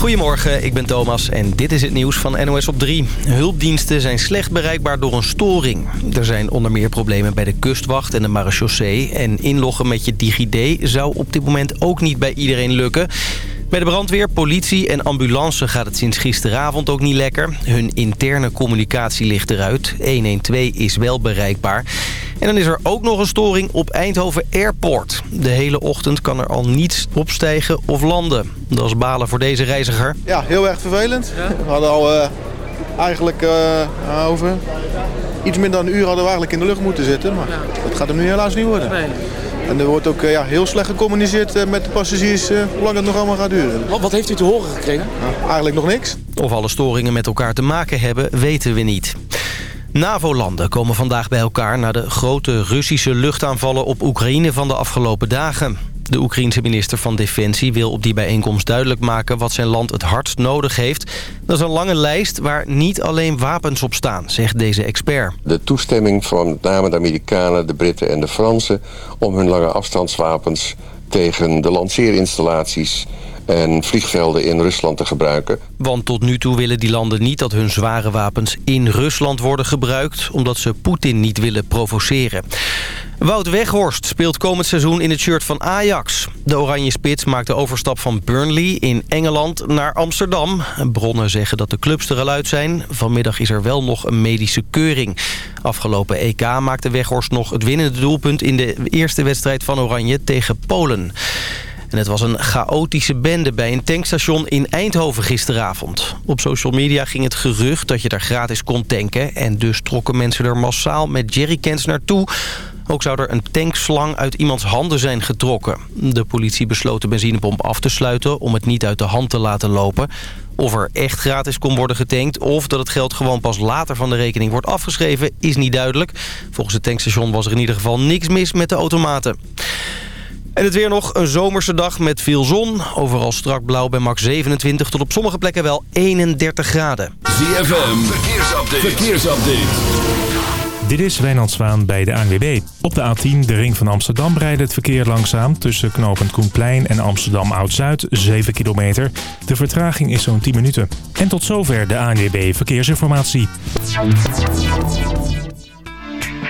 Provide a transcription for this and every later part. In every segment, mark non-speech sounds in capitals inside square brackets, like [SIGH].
Goedemorgen, ik ben Thomas en dit is het nieuws van NOS op 3. Hulpdiensten zijn slecht bereikbaar door een storing. Er zijn onder meer problemen bij de kustwacht en de marechaussee... en inloggen met je DigiD zou op dit moment ook niet bij iedereen lukken... Bij de brandweer, politie en ambulance gaat het sinds gisteravond ook niet lekker. Hun interne communicatie ligt eruit. 112 is wel bereikbaar. En dan is er ook nog een storing op Eindhoven Airport. De hele ochtend kan er al niets opstijgen of landen. Dat is balen voor deze reiziger. Ja, heel erg vervelend. We hadden al uh, eigenlijk uh, over iets minder dan een uur hadden we eigenlijk in de lucht moeten zitten. Maar dat gaat hem nu helaas niet worden. Nee. En er wordt ook ja, heel slecht gecommuniceerd met de passagiers hoe lang het nog allemaal gaat duren. Wat, wat heeft u te horen gekregen? Nou, eigenlijk nog niks. Of alle storingen met elkaar te maken hebben, weten we niet. NAVO-landen komen vandaag bij elkaar... na de grote Russische luchtaanvallen op Oekraïne van de afgelopen dagen. De Oekraïense minister van Defensie wil op die bijeenkomst duidelijk maken... wat zijn land het hardst nodig heeft. Dat is een lange lijst waar niet alleen wapens op staan, zegt deze expert. De toestemming van met name de Amerikanen, de Britten en de Fransen... om hun lange afstandswapens tegen de lanceerinstallaties en vliegvelden in Rusland te gebruiken. Want tot nu toe willen die landen niet dat hun zware wapens in Rusland worden gebruikt... omdat ze Poetin niet willen provoceren. Wout Weghorst speelt komend seizoen in het shirt van Ajax. De oranje spits maakt de overstap van Burnley in Engeland naar Amsterdam. Bronnen zeggen dat de clubs er al uit zijn. Vanmiddag is er wel nog een medische keuring. Afgelopen EK maakte Weghorst nog het winnende doelpunt... in de eerste wedstrijd van Oranje tegen Polen. En het was een chaotische bende bij een tankstation in Eindhoven gisteravond. Op social media ging het gerucht dat je daar gratis kon tanken... en dus trokken mensen er massaal met jerrycans naartoe... Ook zou er een tankslang uit iemands handen zijn getrokken. De politie besloot de benzinepomp af te sluiten om het niet uit de hand te laten lopen. Of er echt gratis kon worden getankt of dat het geld gewoon pas later van de rekening wordt afgeschreven is niet duidelijk. Volgens het tankstation was er in ieder geval niks mis met de automaten. En het weer nog een zomerse dag met veel zon. Overal strak blauw bij max 27 tot op sommige plekken wel 31 graden. ZFM, verkeersupdate. verkeersupdate. Dit is Wijnand Zwaan bij de ANWB. Op de A10, de ring van Amsterdam, rijdt het verkeer langzaam... tussen knooppunt Koenplein en Amsterdam Oud-Zuid, 7 kilometer. De vertraging is zo'n 10 minuten. En tot zover de ANWB Verkeersinformatie.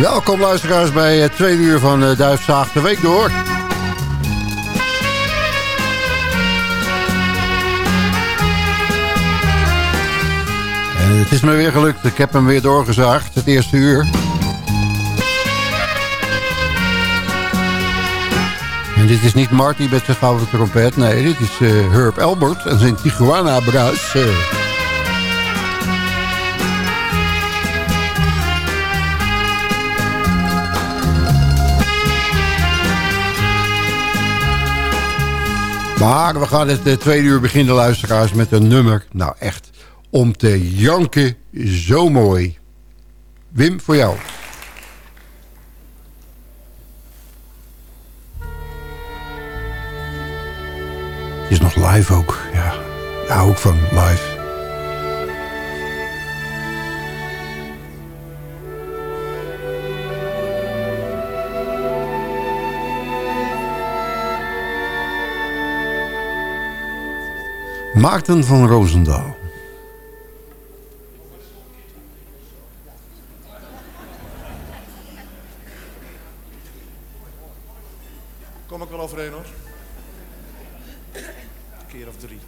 Welkom luisteraars bij het tweede uur van uh, Duifzaag de Week door. En het is me weer gelukt. Ik heb hem weer doorgezaagd, het eerste uur. En dit is niet Marty met zijn gouden trompet. Nee, dit is uh, Herb Albert en zijn Tijuana-bruis. Uh. Maar we gaan het de tweede uur beginnen, luisteraars, met een nummer. Nou, echt om te janken, zo mooi. Wim, voor jou. is nog live ook. Ja, ik van, live. Maarten van Roosendaal. Kom ik wel overheen hoor. Een keer of drie.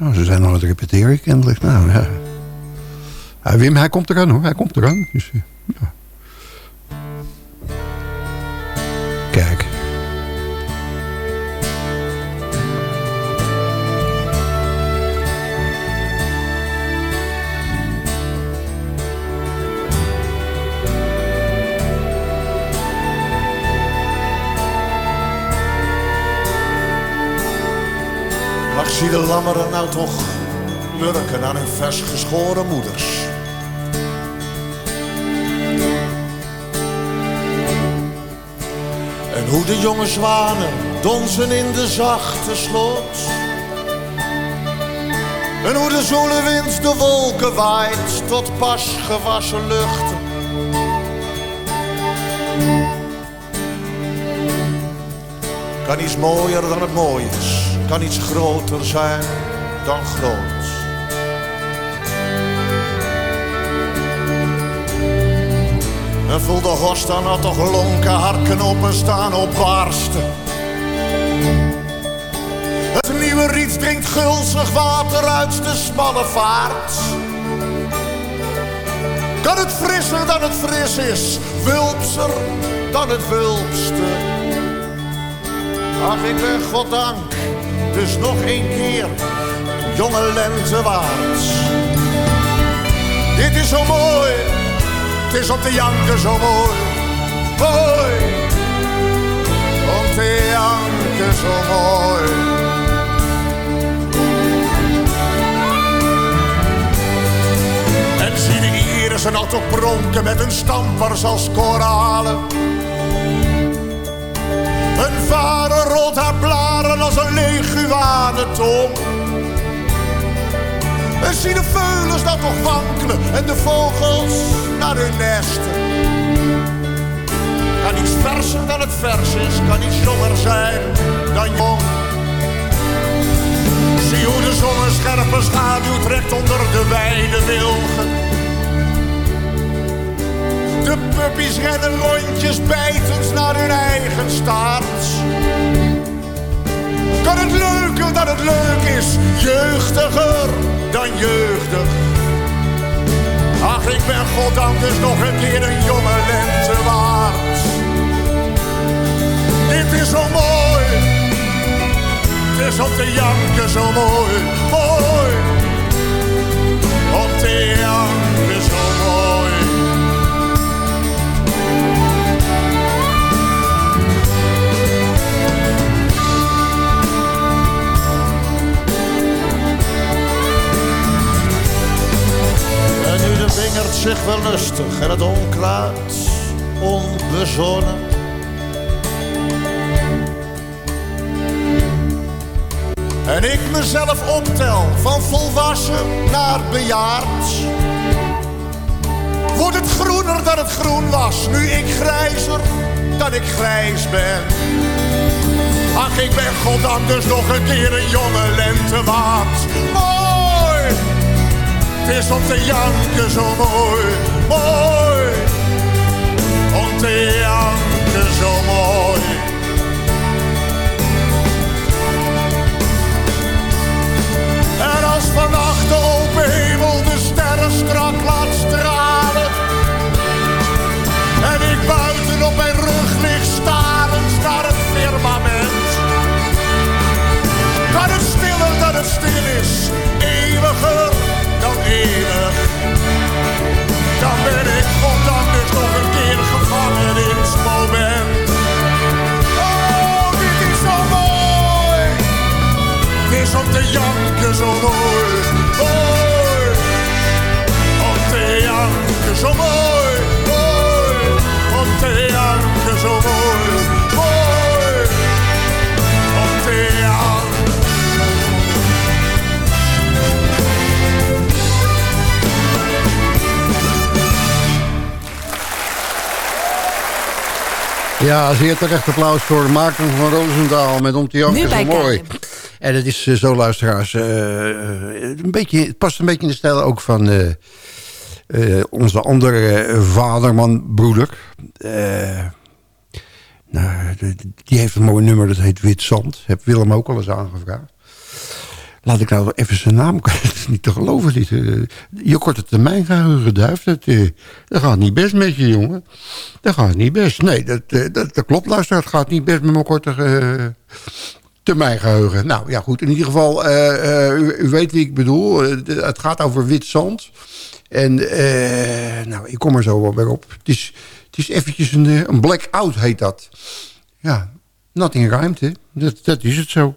Oh, ze zijn aan het repeteren kennelijk. Nou, ja. ja. Wim, hij komt eraan hoor. Hij komt eraan. Dus, eh, ja. Lammeren nou toch lurken aan hun vers geschoren moeders. En hoe de jonge zwanen donzen in de zachte sloot. En hoe de zoele wind de wolken waait tot pas gewassen luchten. Kan iets mooier dan het mooi is, kan iets groter zijn dan groot. En voel de horst dan al toch lonken, harken openstaan op barsten. Het nieuwe riet drinkt gulzig water uit de smalle vaart. Kan het frisser dan het fris is, wulpser dan het wulpste. Ach, ik ben goddank, dus nog één keer, jonge lente waard. Dit is zo mooi, het is om te janken zo mooi, mooi. Om te janken zo mooi. En zie de irissen al toch pronken met hun stampers als koralen. Een vader rolt haar blaren als een leguanentong. En zie de veulens dat toch wankelen en de vogels naar hun nesten. Kan iets verser dan het vers is, kan iets jonger zijn dan jong. Zie hoe de zon een scherpe schaduw trekt onder de wijde wilgen. De puppies rennen rondjes bijtend naar hun eigen staart. Kan het leuker dan het leuk is, jeugdiger dan jeugdig. Ach, ik ben goddank dus nog een keer een jonge lente waard. Dit is zo mooi, het is om te janken zo mooi, mooi. Wingerd zich wel lustig en het onkruid onbezonnen. En ik mezelf optel van volwassen naar bejaard. Wordt het groener dan het groen was, nu ik grijzer dan ik grijs ben. Ach, ik ben goddank dus nog een keer een jonge lentewaard. Het is om te janken zo mooi, mooi. Om te janken zo mooi. Ja, zeer terecht applaus voor Maarten van Roosendaal met Om te janken zo mooi. En het is zo, luisteraars, een beetje, het past een beetje in de stijl ook van onze andere vaderman, broeder. nou, die heeft een mooi nummer, dat heet Wit Zand. Heb Willem ook al eens aangevraagd. Laat ik nou even zijn naam... [LAUGHS] Is niet te geloven. Dit, uh, je korte termijn geheugen, duif. Dat, uh, dat gaat niet best met je, jongen. Dat gaat niet best. Nee, dat, uh, dat, klopt, luister. Het gaat niet best met mijn korte termijn geheugen. Nou, ja, goed. In ieder geval, u, u, weet wie ik bedoel. het gaat over wit zand. En, nou, ik kom er zo wel weer op. Het is, het is eventjes een, een blackout, heet dat. Ja, nothing ruimte. Dat, dat is het zo.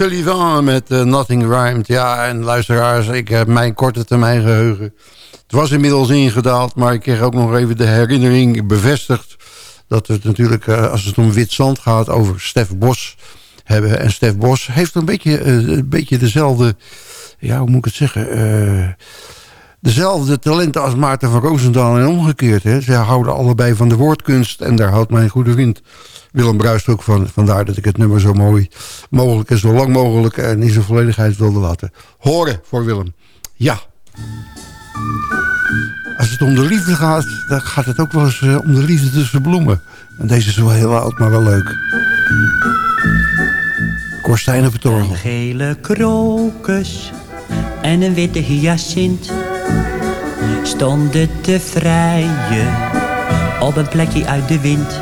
Gilbert O'Sullivan met uh, Nothing Rhymed. Ja, en luisteraars, ik heb mijn korte termijn geheugen. Het was inmiddels ingedaald, maar ik kreeg ook nog even de herinnering bevestigd... dat we het natuurlijk, uh, als het om wit zand gaat, over Stef Bos hebben. En Stef Bos heeft een beetje, uh, een beetje dezelfde... Ja, hoe moet ik het zeggen... dezelfde talenten als Maarten van Roosendaal en omgekeerd. Hè. Ze houden allebei van de woordkunst en daar houdt mijn goede vriend Willem Bruist ook van. Vandaar dat ik het nummer zo mooi mogelijk en zo lang mogelijk en in zijn volledigheid wilde laten horen voor Willem. Ja. Als het om de liefde gaat, dan gaat het ook wel eens uh, om de liefde tussen bloemen. En deze is wel heel oud, maar wel leuk. Korstijn op het orgel. Een gele krokus en een witte hyacint stonden te vrijen op een plekje uit de wind.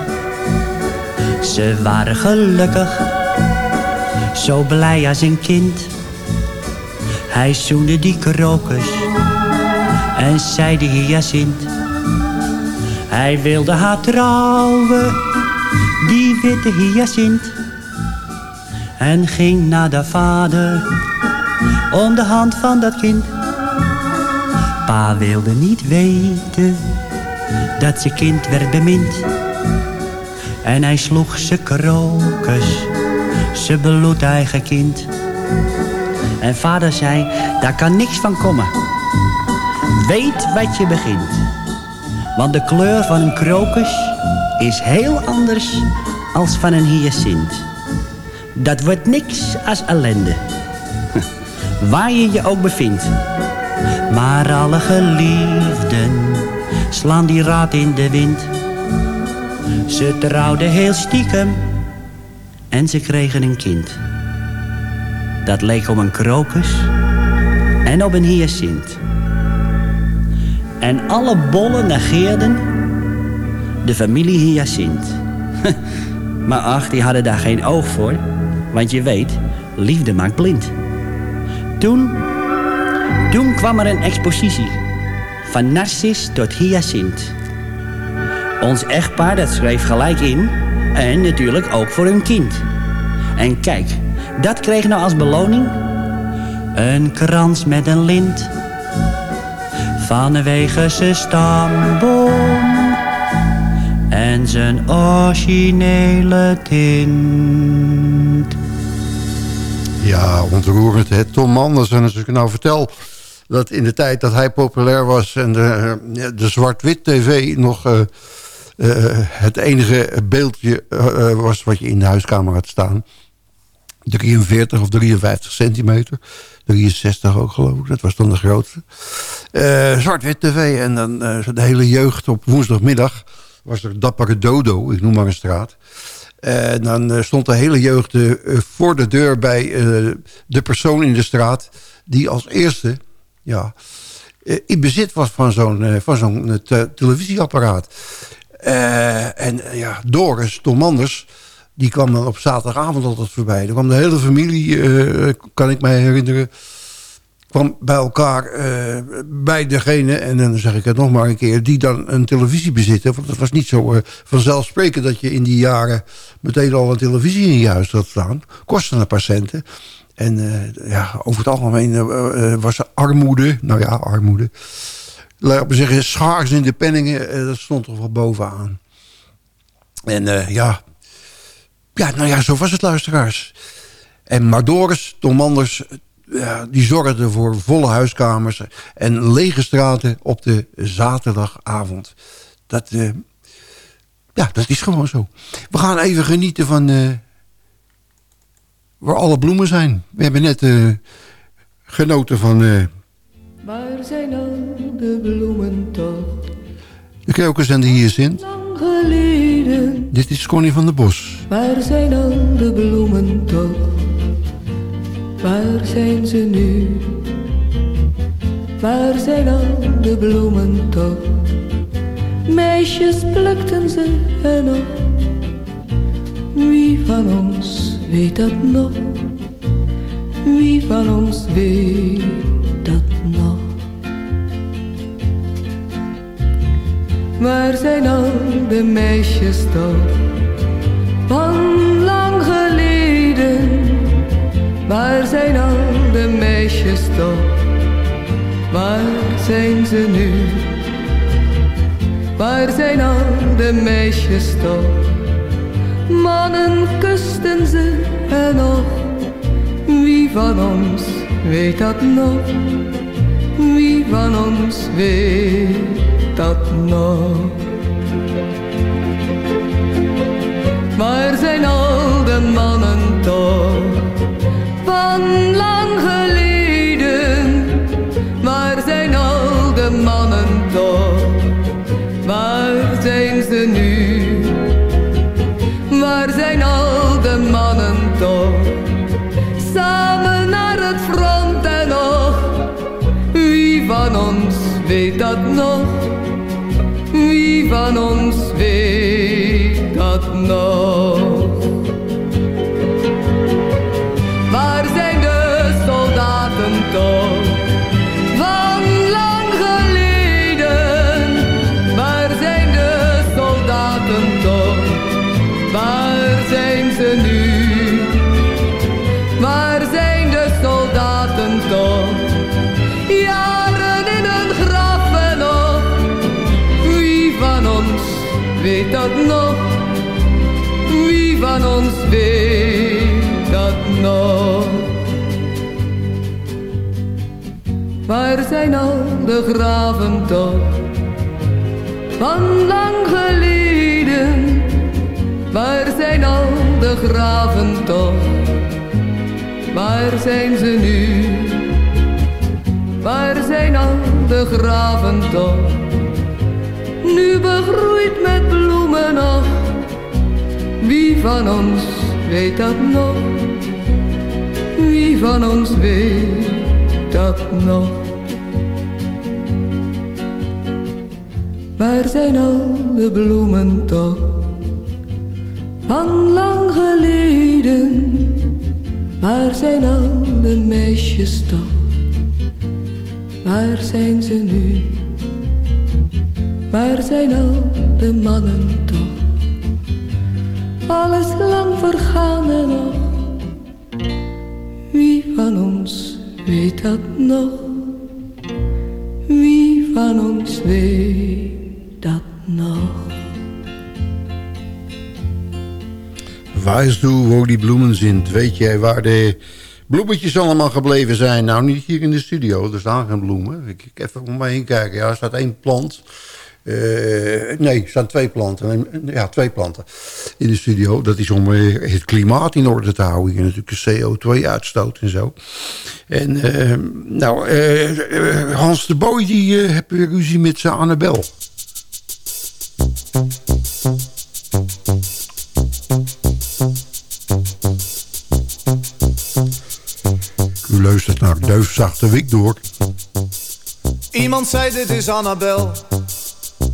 Ze waren gelukkig, zo blij als een kind. Hij zoende die krokus en zei de hyacint. Hij wilde haar trouwen, die witte hyacint. En ging naar de vader om de hand van dat kind. Pa wilde niet weten dat zijn kind werd bemind. En hij sloeg ze krokus, ze bloed eigen kind. En vader zei, daar kan niks van komen. Weet wat je begint. Want de kleur van een krokus is heel anders als van een hyacint. Dat wordt niks als ellende. [LAUGHS] Waar je je ook bevindt. Maar alle geliefden slaan die raad in de wind. Ze trouwden heel stiekem en ze kregen een kind. Dat leek op een krokus en op een hyacint. En alle bollen negeerden de familie hyacint. [LAUGHS] maar ach, die hadden daar geen oog voor. Want je weet, liefde maakt blind. Toen, toen kwam er een expositie. Van Narcis tot Hyacint. Ons echtpaar dat schreef gelijk in. En natuurlijk ook voor hun kind. En kijk, dat kreeg nou als beloning... een krans met een lint. Vanwege zijn stamboom... en zijn originele tint. Ja, ontroerend. Hè? Tom Manders. En als ik nou vertel dat in de tijd dat hij populair was... en de, zwart-wit tv nog uh, uh, het enige beeldje uh, was... wat je in de huiskamer had staan... 43 of 53 centimeter. 63 ook geloof ik, dat was dan de grootste. Zwart-wit tv en dan de hele jeugd op woensdagmiddag... was er Dappere Dodo, ik noem maar een straat... En dan stond de hele jeugd voor de deur bij de persoon in de straat... die als eerste ja, in bezit was van zo'n van zo'n televisieapparaat. en ja, Doris, Tom Anders, die kwam dan op zaterdagavond altijd voorbij. Dan kwam de hele familie, kan ik mij herinneren kwam bij elkaar bij degene, en dan zeg ik het nog maar een keer... die dan een televisie bezitten. Want het was niet zo vanzelfsprekend dat je in die jaren... meteen al een televisie in je huis had staan. Kostte een paar centen. En uh, ja, over het algemeen was er armoede. Nou ja, armoede. Laten we zeggen, schaars in de penningen. dat stond toch wel bovenaan. En ja... Ja, nou ja, zo was het, luisteraars. En maar Doris, Tom Anders, ja, die zorgde voor volle huiskamers en lege straten op de zaterdagavond. Dat, ja, dat is gewoon zo. We gaan even genieten van waar alle bloemen zijn. We hebben net uh, genoten van... waar zijn al de bloemen toch? De krokus en de hyacinth. Geleden. Dit is Connie van der Bos. Waar zijn al de bloemen toch? Waar zijn ze nu? Waar zijn al de bloemen toch? Meisjes plukten ze en nog. Wie van ons weet dat nog? Wie van ons weet dat nog? Waar zijn al de meisjes toch? Van lang geleden Waar zijn al de meisjes toch? Waar zijn ze nu? Waar zijn al de meisjes toch? Mannen kusten ze en nog. Wie van ons weet dat nog? Wie van ons weet dat nog? Waar zijn al de mannen toch? van lang geleden. Nog. Weet dat nog? Waar zijn al de graven toch? Van lang geleden, waar zijn al de graven toch? Waar zijn ze nu? Waar zijn al de graven toch? Nu begroeid met bloemen nog. Wie van ons weet dat nog? Wie van ons weet dat nog? Waar zijn al de bloemen toch? Van lang geleden, waar zijn al de meisjes toch? Waar zijn ze nu? Waar zijn al de mannen? Alles lang vergaan en nog. Wie van ons weet dat nog? Wie van ons weet dat nog? Wijs toe waar die bloemen zijn. Weet jij waar de bloemetjes allemaal gebleven zijn? Nou, niet hier in de studio. Er staan geen bloemen. Ik, ik even om me heen kijken. Ja, er staat één plant. Uh, nee, er staan twee planten. Ja, twee planten in de studio. Dat is om uh, het klimaat in orde te houden. Hier natuurlijk de CO2-uitstoot en zo. En uh, nou, Hans de Boy die heeft weer ruzie met zijn Annabel. U luistert naar Duifzachte Wik door. Iemand zei dit is Annabel.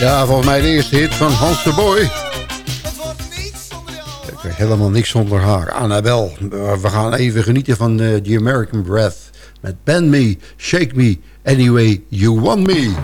Ja, volgens mij de eerste hit van Hans de Boy. Helemaal niks zonder haar. Annabel. We gaan even genieten van uh, The American Breath. Met Bend Me, Shake Me, Anyway You Want Me.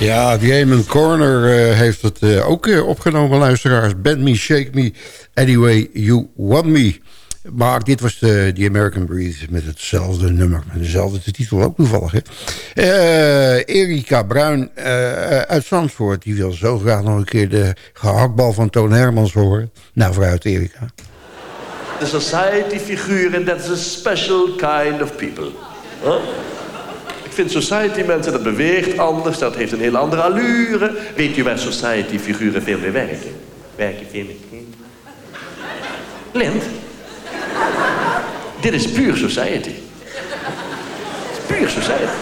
Ja, Damon Corner uh, heeft het uh, ook uh, opgenomen, luisteraars. Bend Me, Shake Me, Anyway You Want Me. Maar dit was de, The American Breed met hetzelfde nummer. Met dezelfde titel ook toevallig. Hè? Erika Bruin uit Zandvoort. Die wil zo graag nog een keer de gehaktbal van Toon Hermans horen. Nou, vooruit Erika. The society figuren, that's a special kind of people. Huh? Ik vind society mensen, dat beweegt anders, dat heeft een heel andere allure. Weet u waar society figuren veel meer werken? Werken veel meer. Lind? Dit is puur society. Puur society.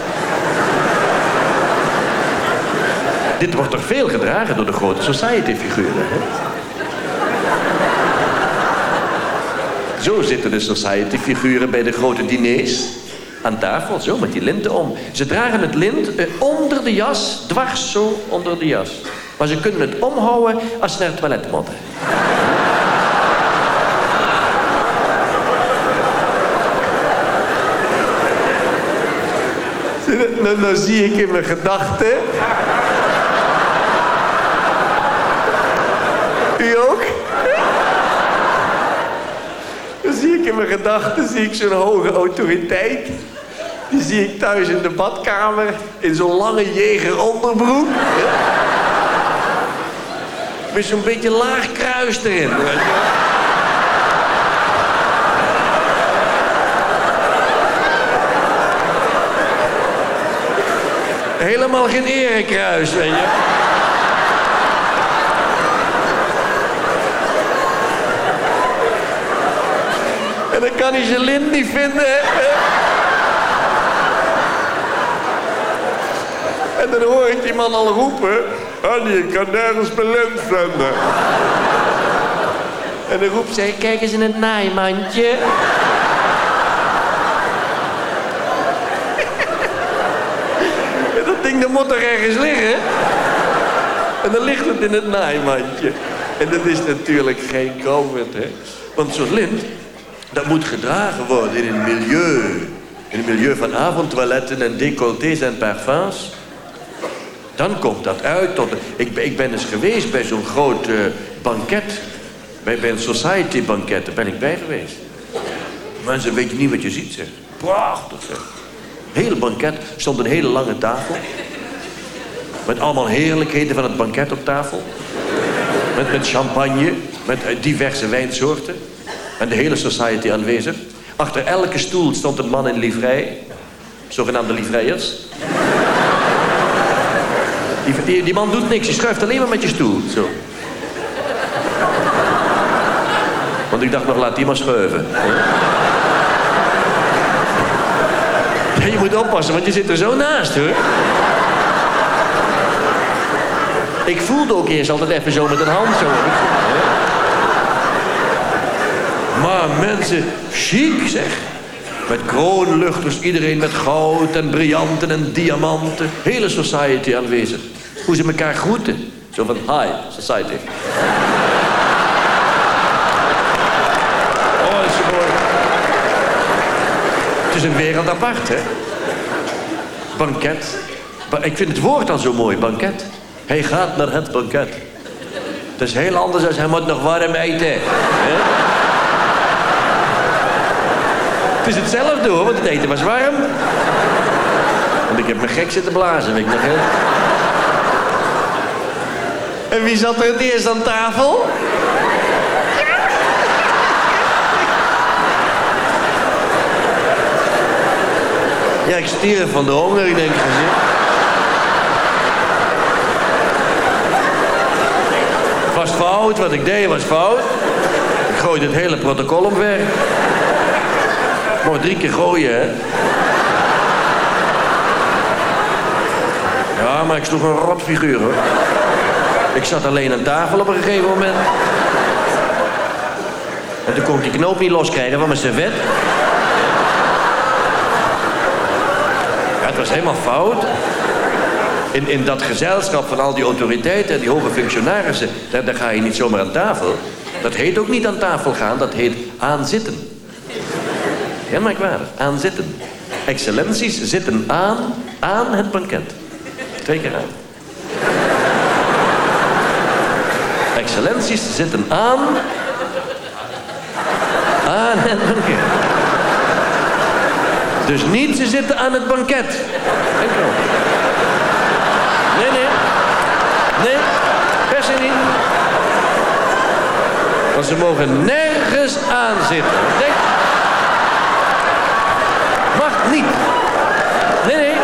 Dit wordt toch veel gedragen door de grote society figuren, hè? Zo zitten de society figuren bij de grote diners aan tafel, zo, met die linten om. Ze dragen het lint eh, onder de jas, dwars zo onder de jas. Maar ze kunnen het omhouden als ze naar het toilet moeten. [LAUGHS] Nou, nou zie ik in mijn gedachten... U ook? Dan zie ik in mijn gedachten zie ik zo'n hoge autoriteit. Die zie ik thuis in de badkamer in zo'n lange jeger onderbroek. Met zo'n beetje laag kruis erin. Helemaal geen erekruis, weet je. Kan hij zijn lint niet vinden. En dan hoor ik die man al roepen... Annie, ik kan nergens mijn lint vinden. En dan roept zij, kijk eens in het naaimandje. en dat ding dat moet er ergens liggen. En dan ligt het in het naaimandje. En dat is natuurlijk geen COVID, hè. Want zo'n lint, dat moet gedragen worden in een milieu. In een milieu van avondtoiletten en décolletés en parfums. Dan komt dat uit tot... Ik, ik ben eens geweest bij zo'n groot uh, banket. Bij, een society banket, daar ben ik bij geweest. Mensen, weet je niet wat je ziet, zeg. Prachtig, zeg. Hele banket, stond een hele lange tafel. Met allemaal heerlijkheden van het banket op tafel. Met, met champagne, met eh, diverse wijnsoorten. En de hele society aanwezig. Achter elke stoel stond een man in livrei. Zogenaamde livreiers. Die, die, die man doet niks, je schuift alleen maar met je stoel. Zo. Want ik dacht nog, laat die maar schuiven. Ja, je moet oppassen, want je zit er zo naast, hoor. Ik voelde ook eerst altijd even zo met een hand zo. Maar mensen, chic zeg. Met kroonluchters, iedereen met goud en brillanten en diamanten. Hele society aanwezig. Hoe ze elkaar groeten. Zo van, hi, society. Oh, is mooi. Het is een wereld apart, hè. Banket. Ba- Ik vind het woord al zo mooi, banket. Hij gaat naar het banket. Het is heel anders als hij moet nog warm eten. hè? Is hetzelfde hoor, want het eten was warm. Want ik heb me gek zitten blazen, weet ik nog heel. En wie zat er het eerst aan tafel? Ja, ik stierf van de honger, ik denk gezien. Het was fout, wat ik deed was fout. Ik gooide het hele protocol omver. Mocht drie keer gooien, hè. Ja, maar ik sloeg een rotfiguur, hoor. Ik zat alleen aan tafel op een gegeven moment. En toen kon ik die knoop niet loskrijgen van mijn servet. Ja, het was helemaal fout. In, in dat gezelschap van al die autoriteiten en die hoge functionarissen, daar, daar ga je niet zomaar aan tafel. Dat heet ook niet aan tafel gaan, dat heet aanzitten. Heel merkwaardig, aanzitten. Excellenties zitten aan, aan het banket. Twee keer aan. Excellenties zitten aan, aan het banket. Dus niet ze zitten aan het banket. Enkel. Nee, nee. Nee, per se niet. Want ze mogen nergens aan zitten. Nee. Mag niet. Nee, nee.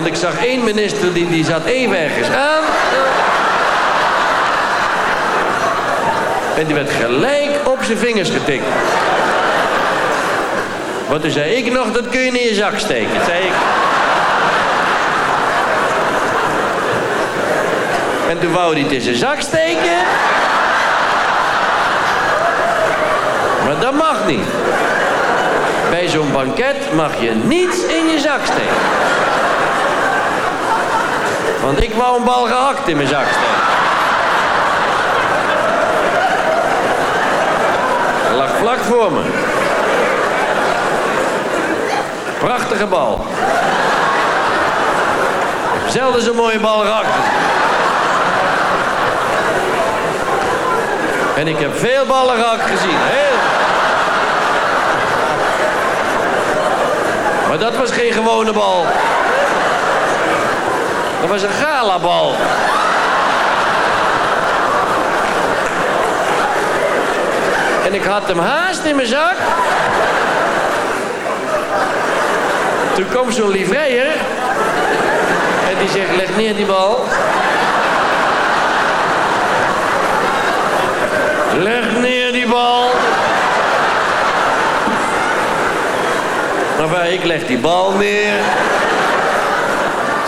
Want ik zag één minister die, die zat even ergens aan. En die werd gelijk op zijn vingers getikt. Want toen zei ik nog, dat kun je in je zak steken. Dat zei ik. En toen wou hij het in zijn zak steken. Maar dat mag niet. Bij zo'n banket mag je niets in je zak steken. Want ik wou een bal gehakt in mijn zak steken. Lag vlak voor me. Prachtige bal. Zelden zo'n mooie bal gehakt. En ik heb veel ballen gehakt gezien. Heel. Maar dat was geen gewone bal. Dat was een galabal. En ik had hem haast in mijn zak. Toen kwam zo'n livreier. En die zegt, leg neer die bal. Leg neer die bal. Maar ik leg die bal neer.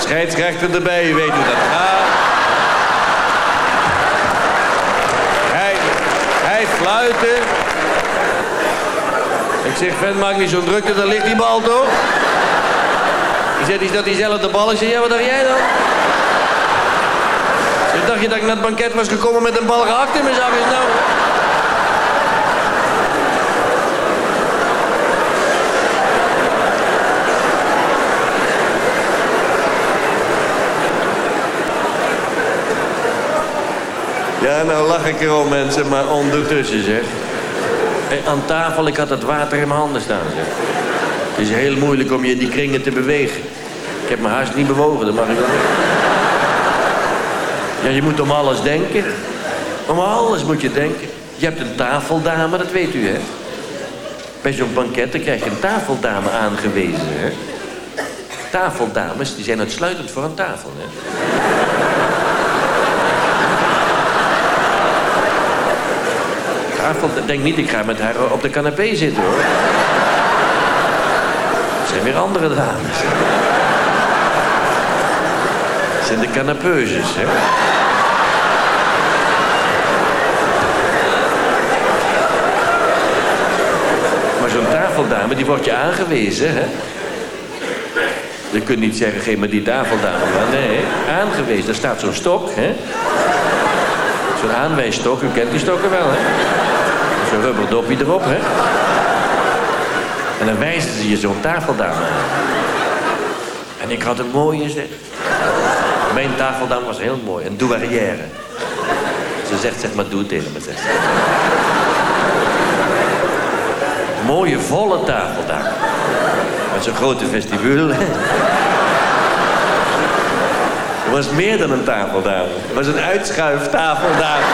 Scheidsrechter erbij, je weet hoe dat gaat. Hij, hij fluiten. Ik zeg, vent, maak niet zo'n drukte, dan ligt die bal toch? Ik zeg, is dat diezelfde bal? Ik zeg, ja, wat dacht jij dan? Dus dacht je dat ik naar het banket was gekomen met een bal gehakt in mijn zak? Zeg, Nou, lach ik erom mensen, maar ondertussen zeg. Eh, Aan tafel, ik had het water in mijn handen staan. Zeg. Het is heel moeilijk om je in die kringen te bewegen. Ik heb mijn haast niet bewogen, dat mag ik wel. Ja, je moet om alles denken. Om alles moet je denken. Je hebt een tafeldame, dat weet u, hè? Bij zo'n banket krijg je een tafeldame aangewezen, hè? Tafeldames, die zijn uitsluitend voor een tafel, hè? Tafel, denk niet, ik ga met haar op de canapé zitten, hoor. Het zijn weer andere dames. Het zijn de canapeuses, hè? Maar zo'n tafeldame, die wordt je aangewezen, hè? Je kunt niet zeggen, geef me die tafeldame maar. Nee, aangewezen. Daar staat zo'n stok, hè? Zo'n aanwijsstok, u kent die stokken wel, hè? Zo'n rubber dopje erop, hè? En dan wijzen ze je zo'n tafeldame. En ik had een mooie, zeg. Mijn tafeldame was heel mooi, een douarière. Ze zegt, zeg maar, doe tegen me, zegt ze. Mooie, volle tafeldame. Met zo'n grote vestibule. Het was meer dan een tafeldame. Het was een uitschuiftafeldame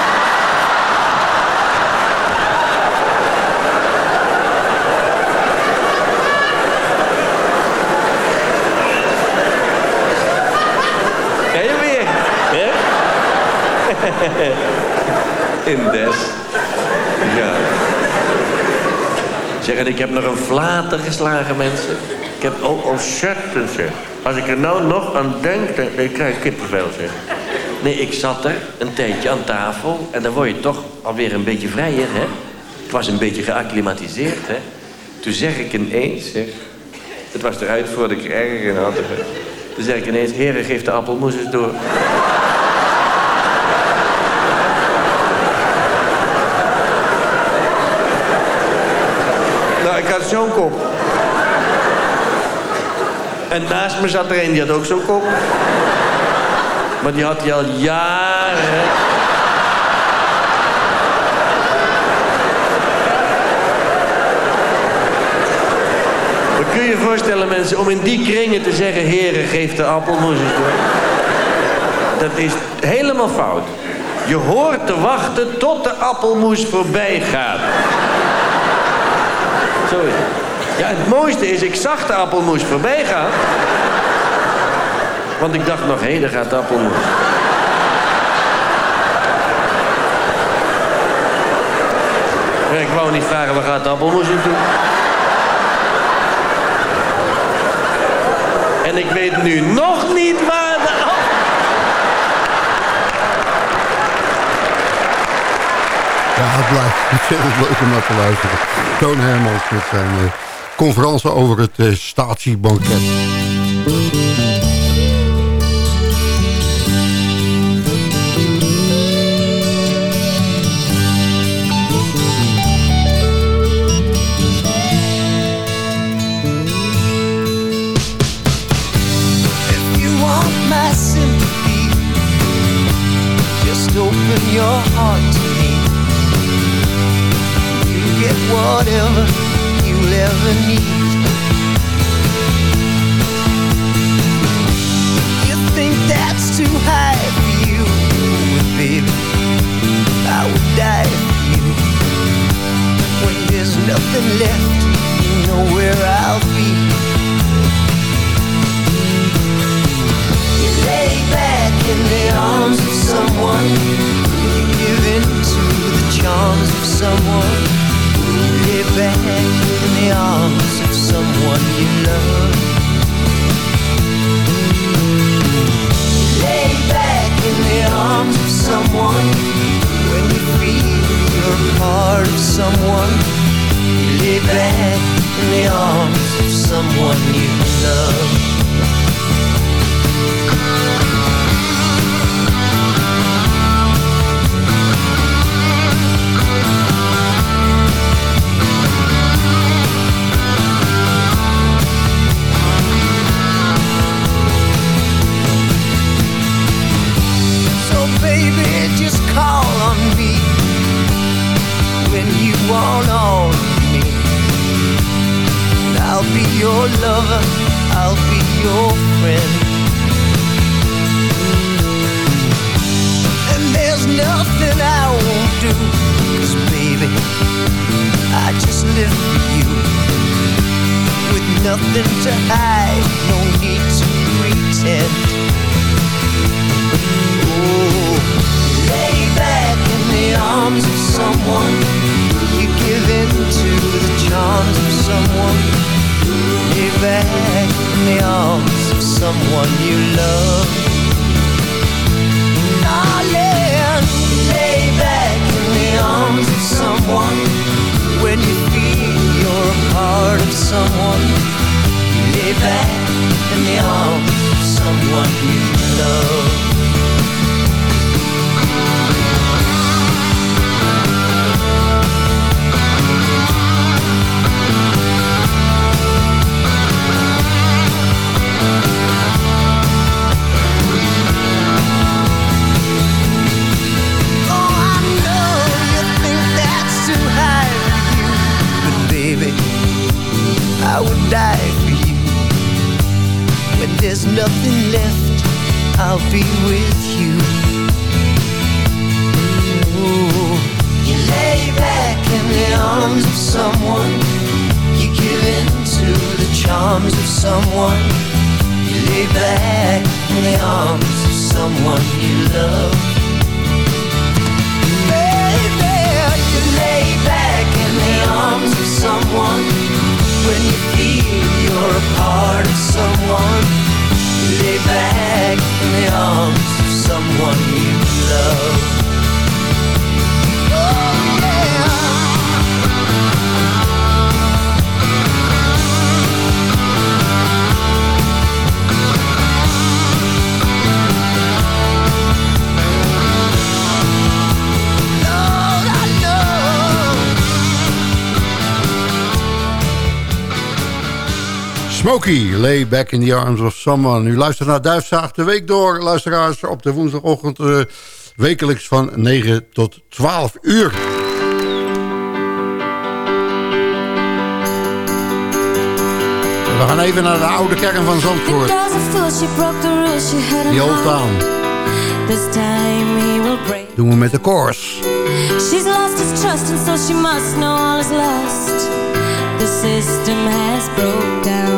je weer? Hè? [LAUGHS] Indes. Ja. Zeg, en ik heb nog een flater geslagen, mensen. Ik heb ook ontzettend, zeg. Als ik er nou nog aan denk, dan krijg ik kippenvel, zeg. Nee, ik zat er een tijdje aan tafel... en dan word je toch alweer een beetje vrijer, hè? Ik was een beetje geacclimatiseerd, hè? Toen zeg ik ineens, zeg... Het was eruit voordat ik er erger in had. Toen zeg ik ineens, heren, geef de appelmoes door. Nou, ik zo'n kop. En naast me zat er een, die had ook zo'n kop. Maar die had hij al jaren. Maar kun je je voorstellen, mensen, om in die kringen te zeggen... heren, geef de appelmoes eens door. Dat is helemaal fout. Je hoort te wachten tot de appelmoes voorbij gaat. Zo het. Ja, het mooiste is, ik zag de appelmoes voorbij gaan. Want ik dacht nog, hé, daar gaat de appelmoes. Ik wou niet vragen, waar gaat de appelmoes naartoe? En ik weet nu nog niet waar de appel... Ja, het blijft [LAUGHS] ontzettend leuk om naar te luisteren. Toon Hermans met zijn eh, conferentie over het eh, statiebanket. Smokey, lay back in the arms of someone. U luistert naar Duifzaag de week door, luisteraars, op de woensdagochtend... Eh, wekelijks van 9 tot 12 uur. We gaan even naar de oude kern van Zandvoort. The Old Town. Doen we met de chorus. She's lost his trust and so she must know all is lost. The system has broken down.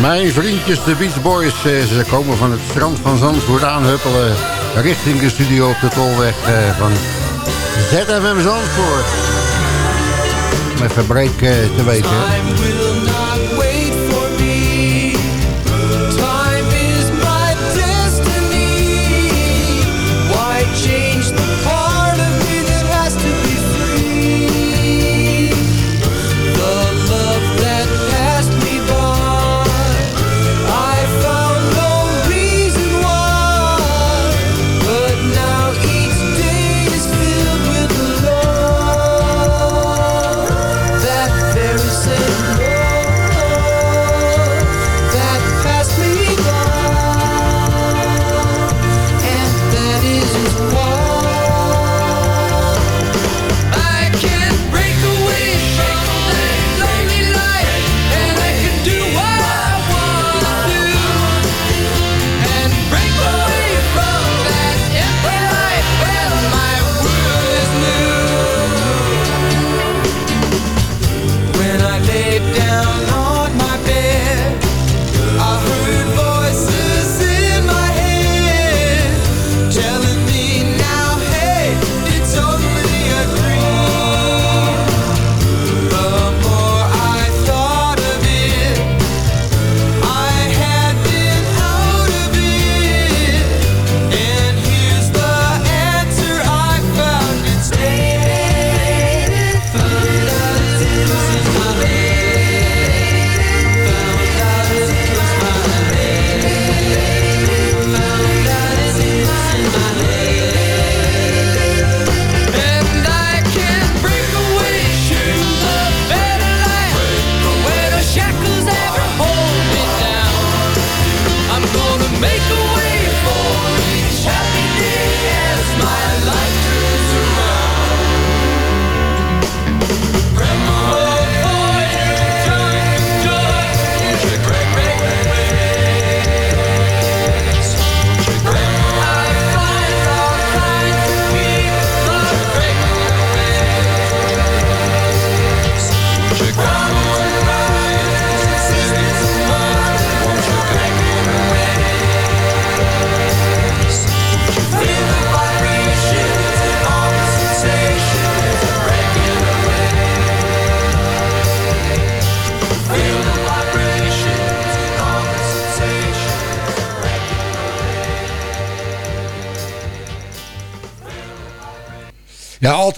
Mijn vriendjes, de Beach Boys, eh, ze komen van het strand van Zandvoort aanhuppelen... richting de studio op de Tolweg eh, van ZFM Zandvoort. Met verbreek eh, te weten.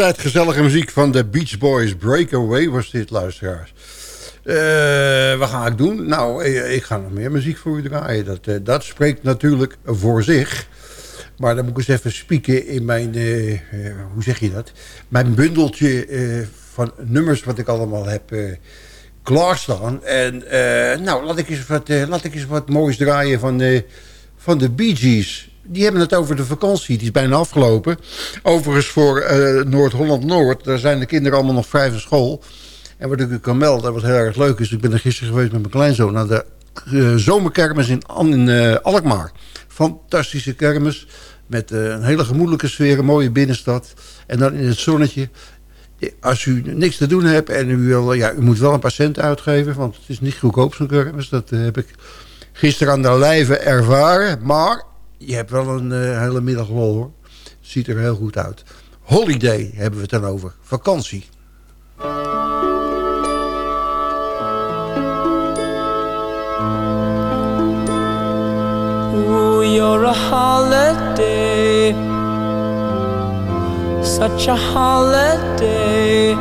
Altijd gezellige muziek van de Beach Boys. Breakaway was dit, luisteraars. Uh, wat ga ik doen? Nou, eh, ik ga nog meer muziek voor u draaien. Dat, uh, dat spreekt natuurlijk voor zich. Maar dan moet ik eens even spieken in mijn... hoe zeg je dat? Mijn bundeltje van nummers wat ik allemaal heb klaarstaan. En nou, laat ik, eens wat, laat ik eens wat moois draaien van, van de Bee Gees die hebben het over de vakantie. Die is bijna afgelopen. Overigens voor uh, Noord-Holland-Noord... daar zijn de kinderen allemaal nog vrij van school. En wat ik u kan melden, wat heel erg leuk is... ik ben er gisteren geweest met mijn kleinzoon... naar de uh, zomerkermis in, in uh, Alkmaar. Fantastische kermis. Met een hele gemoedelijke sfeer. Een mooie binnenstad. En dan in het zonnetje. Als u niks te doen hebt en u wil... Ja, u moet wel een patiënt uitgeven. Want het is niet goedkoop zo'n kermis. Dat heb ik gisteren aan de lijve ervaren. Maar je hebt wel een uh, hele middag lol hoor. Ziet er heel goed uit. Holiday hebben we het dan over. Vakantie. Ooh, you're a holiday Such a holiday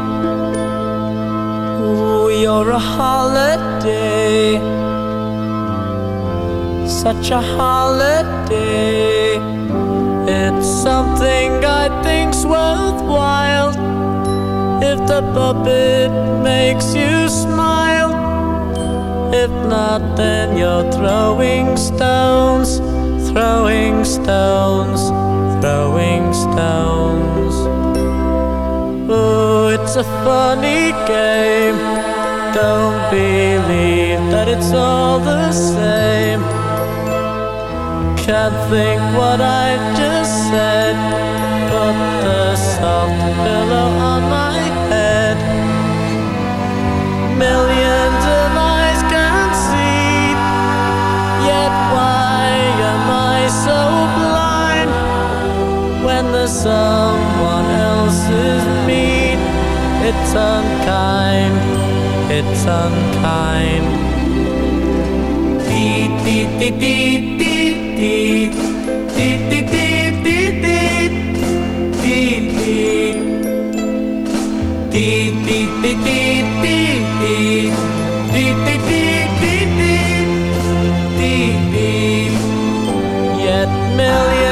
Ooh, you're a holiday such a holiday. It's something I think's worthwhile if the puppet makes you smile. If not, then you're throwing stones, throwing stones, throwing stones. Oh, it's a funny game. Don't believe that it's all the same can't think what I just said. Put the soft pillow on my head. Millions of eyes can see, yet why am I so blind when the someone else is mean? It's unkind. It's unkind. Dee dee dee dee. Yet millions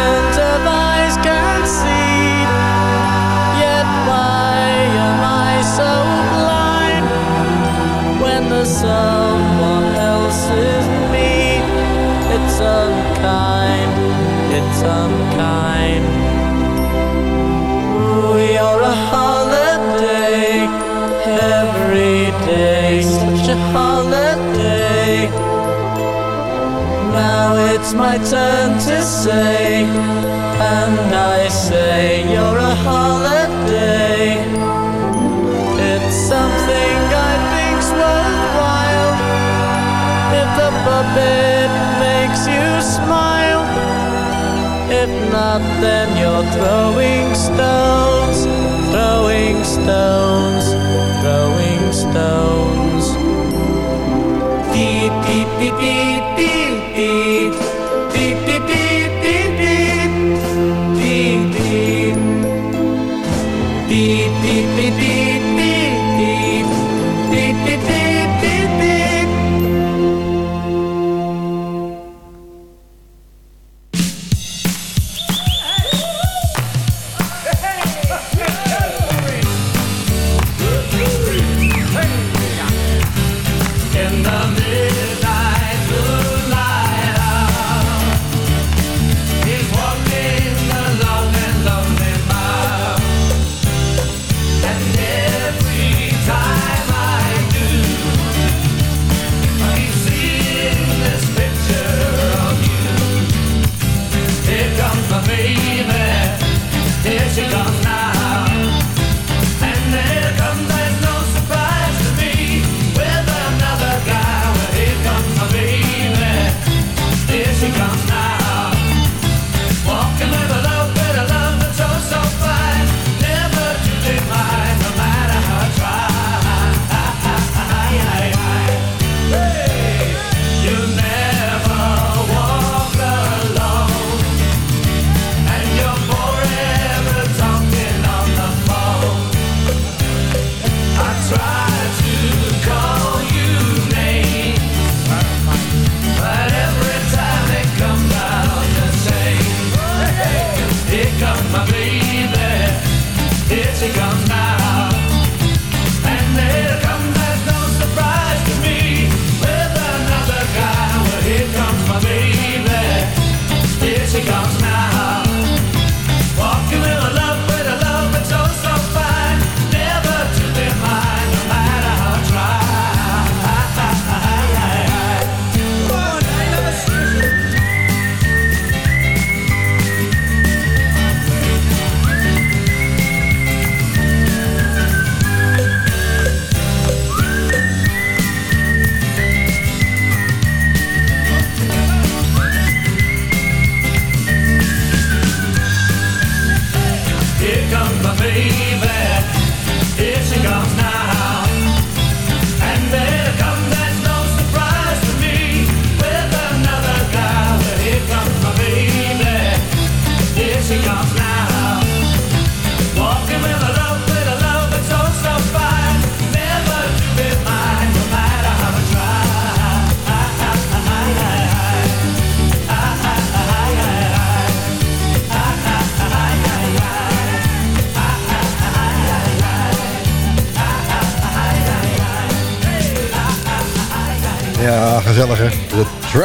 it's my turn to say, and I say you're a holiday. It's something I think's worthwhile. If the puppet makes you smile, if not, then you're throwing stones, throwing stones.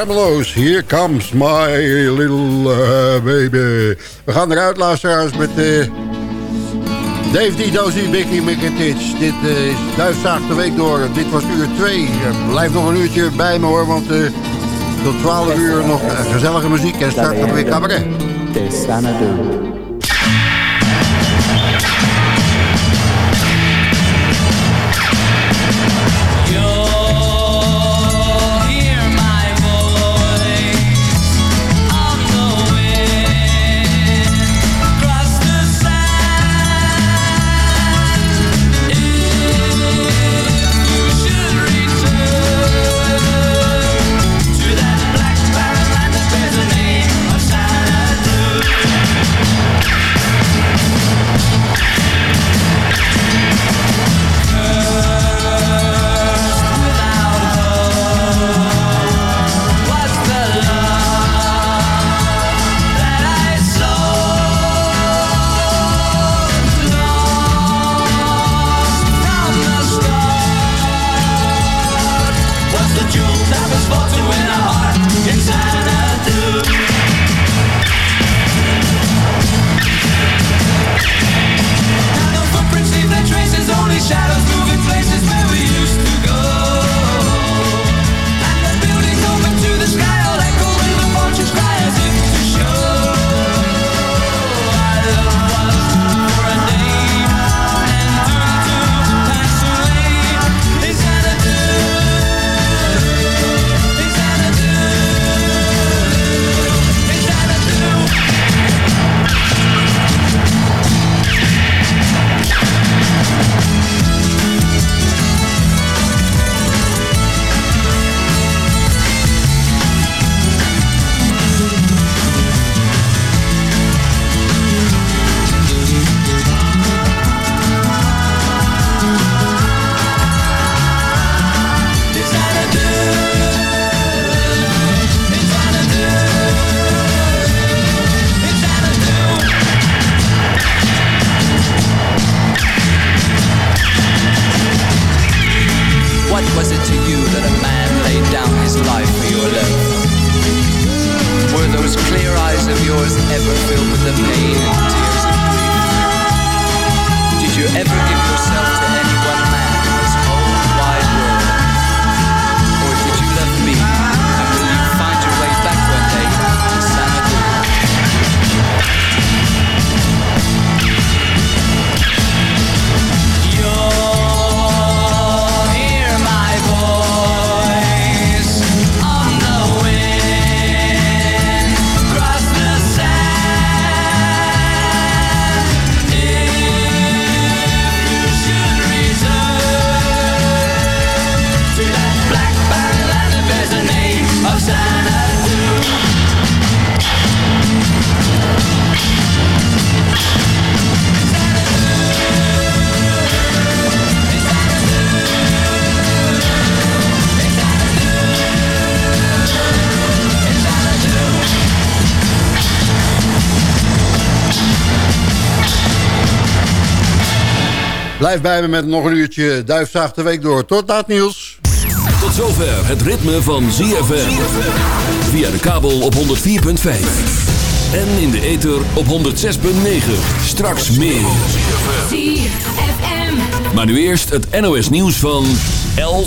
Carmelo's. Here comes my little uh, baby. We gaan eruit, luisteraars, met uh, Dave Didozi, Mickey Micketich. Dit eh, is Duifzaag de Week door. Dit was uur 2. Eh, blijf nog een uurtje bij me, hoor, want tot 12 uur nog gezellige muziek en straks nog weer cabaret. bij me met nog een uurtje Duifzaag de Week door. Tot laat nieuws. Tot zover het ritme van ZFM. Via de kabel op 104.5. En in de ether op 106.9. Straks meer. Maar nu eerst het NOS nieuws van 11